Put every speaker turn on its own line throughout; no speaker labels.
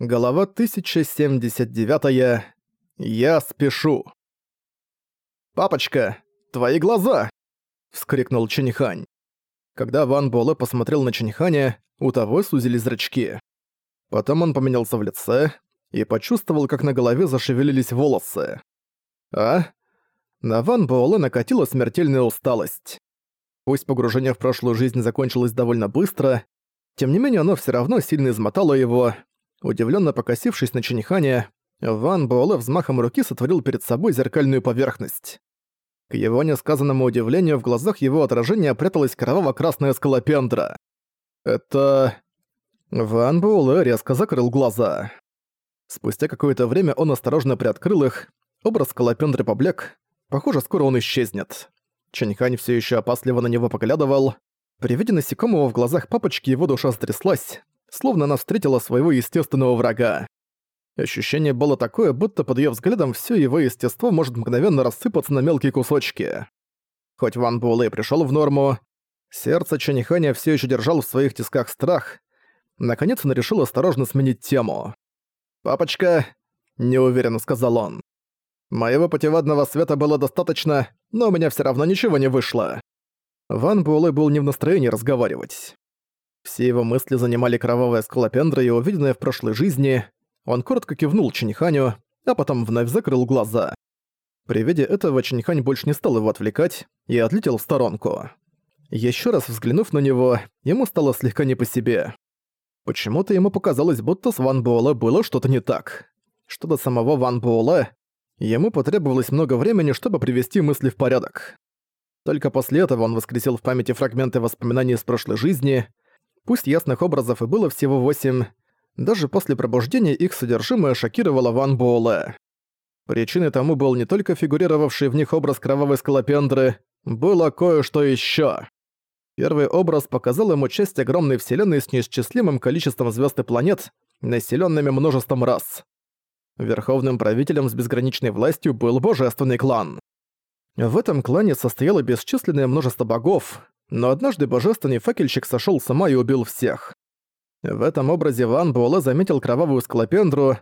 Голова 1079. Я спешу. «Папочка, твои глаза!» — вскрикнул Чэньхань. Когда Ван Буэлэ посмотрел на Чэньханя, у того сузились зрачки. Потом он поменялся в лице и почувствовал, как на голове зашевелились волосы. А? На Ван Буэлэ накатила смертельная усталость. Пусть погружение в прошлую жизнь закончилось довольно быстро, тем не менее оно все равно сильно измотало его, Удивленно покосившись на Чиниханя, Ван Буэлэ взмахом руки сотворил перед собой зеркальную поверхность. К его несказанному удивлению в глазах его отражения пряталась кроваво-красная скалопендра. Это... Ван Буэлэ резко закрыл глаза. Спустя какое-то время он осторожно приоткрыл их, образ скалопендры поблек, похоже, скоро он исчезнет. Чаньхань все еще опасливо на него поглядывал. При виде насекомого в глазах папочки его душа стряслась, словно она встретила своего естественного врага. Ощущение было такое, будто под её взглядом всё его естество может мгновенно рассыпаться на мелкие кусочки. Хоть Ван Буэлэ пришёл в норму, сердце Чаниханя всё ещё держал в своих тисках страх. Наконец он решил осторожно сменить тему. «Папочка», — неуверенно сказал он, — «моего путеводного света было достаточно, но у меня всё равно ничего не вышло». Ван Буэлэ был не в настроении разговаривать. Все его мысли занимали кровавая скалопендра и увиденное в прошлой жизни. Он коротко кивнул Чиниханю, а потом вновь закрыл глаза. При виде этого Чинихань больше не стал его отвлекать и отлетел в сторонку. Еще раз взглянув на него, ему стало слегка не по себе. Почему-то ему показалось, будто с Ван Буэлэ было что-то не так. Что до самого Ван Буэлэ, ему потребовалось много времени, чтобы привести мысли в порядок. Только после этого он воскресил в памяти фрагменты воспоминаний из прошлой жизни, Пусть ясных образов и было всего восемь, даже после пробуждения их содержимое шокировало Ван Буэлэ. Причиной тому был не только фигурировавший в них образ кровавой скалопендры, было кое-что ещё. Первый образ показал ему часть огромной вселенной с неисчислимым количеством звёзд и планет, населёнными множеством рас. Верховным правителем с безграничной властью был божественный клан. В этом клане состояло бесчисленное множество богов, но однажды божественный факельщик сошёл с ума и убил всех. В этом образе Ван Буэлэ заметил кровавую скалопендру,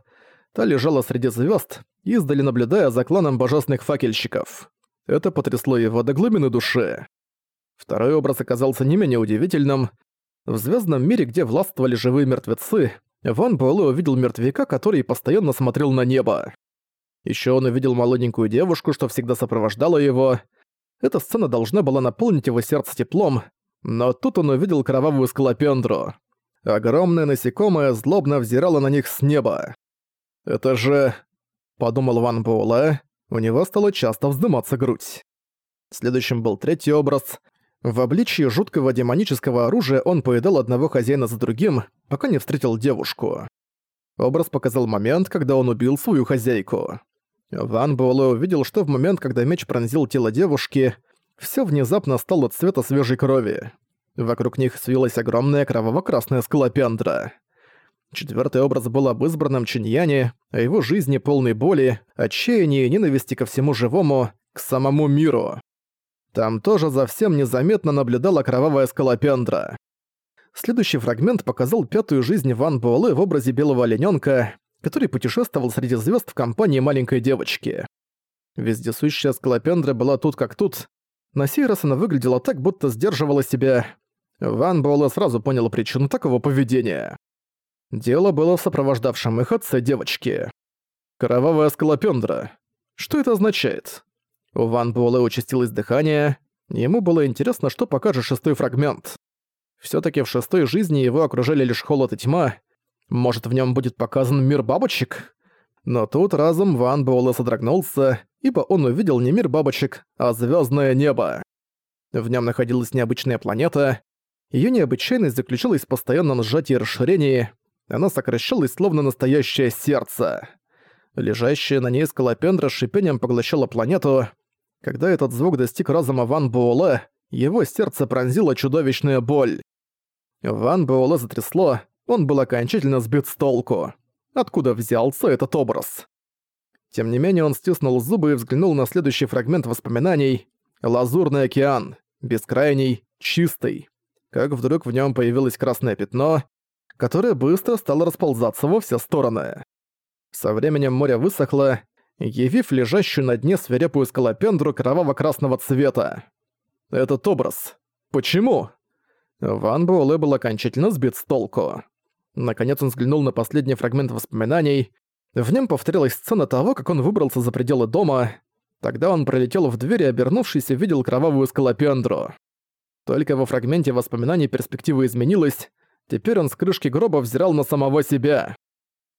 та лежала среди звёзд, издали наблюдая за кланом божественных факельщиков. Это потрясло его до глубины души. Второй образ оказался не менее удивительным. В звёздном мире, где властвовали живые мертвецы, Ван Буэлэ увидел мертвяка, который постоянно смотрел на небо. Ещё он увидел молоденькую девушку, что всегда сопровождала его, эта сцена должна была наполнить его сердце теплом, но тут он увидел кровавую скалопендру. Огромное насекомое злобно взирало на них с неба. «Это же...» — подумал Ван Буэлэ, у него стало часто вздыматься грудь. Следующим был третий образ. В обличье жуткого демонического оружия он поедал одного хозяина за другим, пока не встретил девушку. Образ показал момент, когда он убил свою хозяйку. Ван Буэлэ увидел, что в момент, когда меч пронзил тело девушки, всё внезапно стало цвета свежей крови. Вокруг них свилась огромная кроваво-красная скалопендра. Четвёртый образ был об избранном Чиньяне, о его жизни полной боли, отчаяния и ненависти ко всему живому, к самому миру. Там тоже совсем незаметно наблюдала кровавая скалопендра. Следующий фрагмент показал пятую жизнь Ван Буэлэ в образе белого оленёнка, который путешествовал среди звезд в компании маленькой девочки. Вездесущая скалопендра была тут как тут. На сей раз она выглядела так, будто сдерживала себя. Ван Буэлэ сразу понял причину такого поведения. Дело было в сопровождавшем их отце девочки. Кровавая скалопендра. Что это означает? У Ван Буэлэ участилось дыхание. Ему было интересно, что покажет шестой фрагмент. все таки в шестой жизни его окружали лишь холод и тьма, может, в нем будет показан мир бабочек? Но тут разум Ван Буэлэ содрогнулся, ибо он увидел не мир бабочек, а звездное небо. В нем находилась необычная планета. Ее необычайность заключалась в постоянном сжатии и расширении. Она сокращалась, словно настоящее сердце. Лежащая на ней скалопендра с шипением поглощала планету. Когда этот звук достиг разума Ван Буэлэ, его сердце пронзила чудовищная боль. Ван Буэлэ затрясло, он был окончательно сбит с толку. Откуда взялся этот образ? Тем не менее, он стиснул зубы и взглянул на следующий фрагмент воспоминаний. Лазурный океан. Бескрайний, чистый. Как вдруг в нем появилось красное пятно. которое быстро стало расползаться во все стороны. Со временем море высохло, явив лежащую на дне свирепую скалопендру кроваво-красного цвета. Этот образ. Почему? Ван Буэлэ был окончательно сбит с толку. Наконец он взглянул на последний фрагмент воспоминаний. В нем повторилась сцена того, как он выбрался за пределы дома. Тогда он пролетел в дверь и, обернувшись, увидел кровавую скалопендру. Только во фрагменте воспоминаний перспектива изменилась. Теперь он с крышки гроба взирал на самого себя.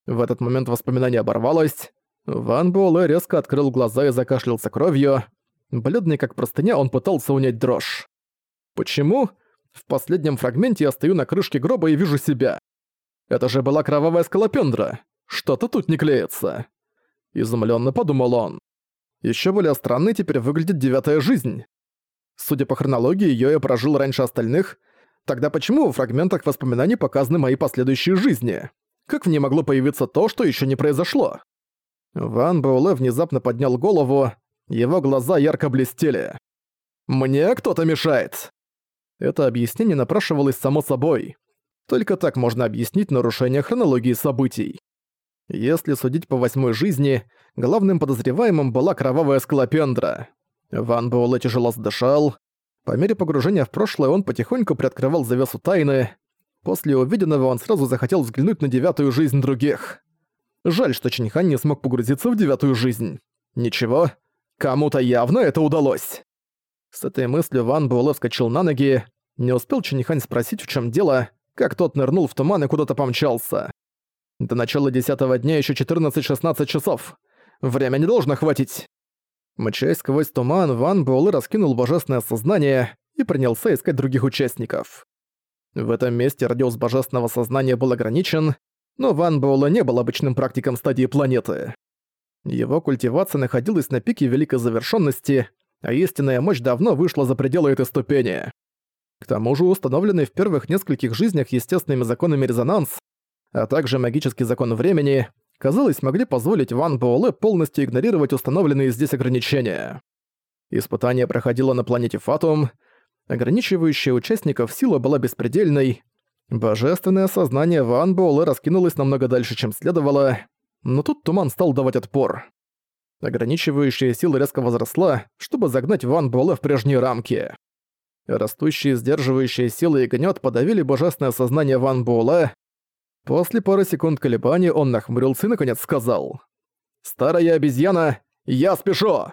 В этот момент воспоминание оборвалось. Ван Буэлэ резко открыл глаза и закашлялся кровью. Бледный как простыня, он пытался унять дрожь. Почему? В последнем фрагменте я стою на крышке гроба и вижу себя. Это же была кровавая скалопендра. Что-то тут не клеится. Изумленно подумал он. Еще более странной теперь выглядит девятая жизнь. Судя по хронологии, её я прожил раньше остальных. Тогда почему в фрагментах воспоминаний показаны мои последующие жизни? Как в ней могло появиться то, что еще не произошло? Ван Буэлэ внезапно поднял голову, его глаза ярко блестели. «Мне кто-то мешает!» Это объяснение напрашивалось само собой. Только так можно объяснить нарушение хронологии событий. Если судить по восьмой жизни, главным подозреваемым была кровавая скалопендра. Ван Буэлэ тяжело задышал. По мере погружения в прошлое он потихоньку приоткрывал завесу тайны. После увиденного он сразу захотел взглянуть на девятую жизнь других. Жаль, что Чиньхан не смог погрузиться в девятую жизнь. Ничего, кому-то явно это удалось. С этой мыслью Ван Буэлэ вскочил на ноги. Не успел Чиньхан спросить, в чем дело, как тот нырнул в туман и куда-то помчался. До начала десятого дня еще 14-16 часов. Время не должно хватить. Мчась сквозь туман, Ван Буэлэ раскинул божественное сознание и принялся искать других участников. В этом месте радиус божественного сознания был ограничен, но Ван Буэлэ не был обычным практиком стадии планеты. Его культивация находилась на пике великой завершенности, а истинная мощь давно вышла за пределы этой ступени. К тому же установленный в первых нескольких жизнях естественными законами резонанс, а также магический закон времени, казалось, могли позволить Ван Буэлэ полностью игнорировать установленные здесь ограничения. Испытание проходило на планете Фатум, ограничивающая участников сила была беспредельной, божественное сознание Ван Буэлэ раскинулось намного дальше, чем следовало, но тут туман стал давать отпор. Ограничивающая сила резко возросла, чтобы загнать Ван Буэлэ в прежние рамки. Растущие сдерживающие силы и гнет подавили божественное сознание Ван Буэлэ. После пары секунд колебаний он нахмурился и наконец сказал. «Старая обезьяна, я спешу!»